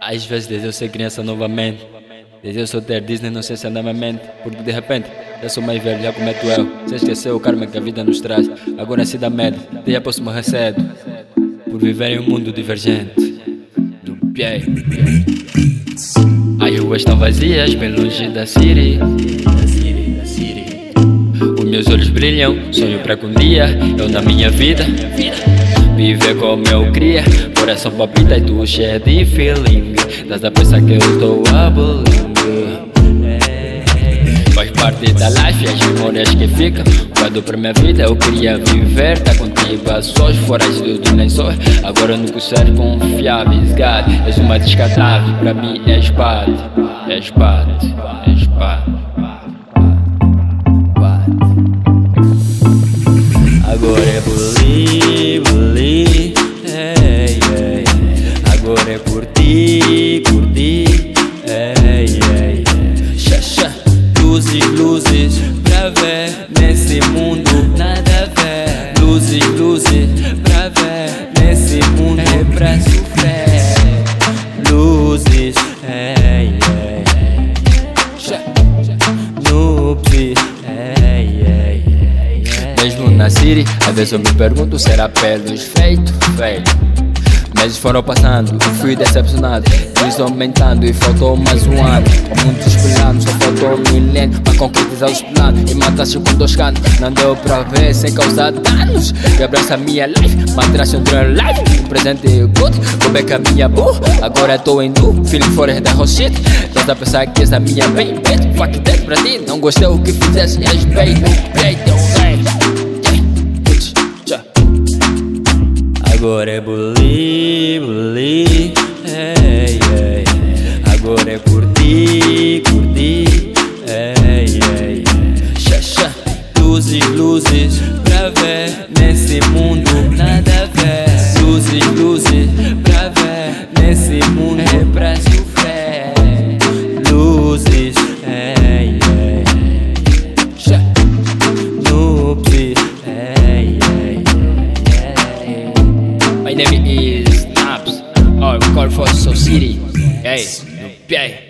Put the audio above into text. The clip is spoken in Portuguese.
Às vezes desejo ser criança novamente. Desejo só ter Disney inocência na minha mente. Porque de repente eu sou mais velho, já cometo eu. Você esqueceu o karma que a vida nos traz. Agora nasci da merda, já posso morrer cedo. Por viver em um mundo divergente. Do pé. As ruas estão vazias, bem longe da City. Os meus olhos brilham, sonho que um dia eu na minha vida. Viver como eu queria, coração palpita e tu cheio de feeling. Das a pensar que eu estou abolindo. Faz parte da life, as memórias que ficam. Quando pra minha vida eu queria viver, tá contigo a sós, fora as do lençóis. Agora não consigo confiáveis, God. És uma descartável, pra mim és parte, és parte, és parte. Luzes, luzes, pra ver nesse mundo nada a ver. Luzes, luzes, pra ver nesse mundo é pra sofrer. Luzes, ei. Xa. Noopsies, ei, ei, ei, ei. Mesmo na City, às vezes eu me pergunto será pelos feito, feito. Meses foram passando e fui decepcionado Dias aumentando e faltou mais um ano. Muitos planos, só faltou um milênio Pra concretizar os planos. E mataste com dois canos Não deu pra ver sem causar danos. E abraça minha life Matraste um dream life presente good Como que a minha burra Agora tô em do Feeling for da whole shit. Estás a pensar que és a minha bem bitch Fuck that pra ti. Não gostei o que fizeste És bem no peito Agora é ei, ei. Agora é curtir, curtir, ei, ei. Xa, xa. Luzes, luzes, pra ver nesse mundo nada a ver. Luzes, luzes, pra ver nesse mundo é pra sofrer. Luzes, ei, ei. Xa. Noopsies, ei, ei, ei. My name is Naps. Oh, we call for Society. Hey, no pie.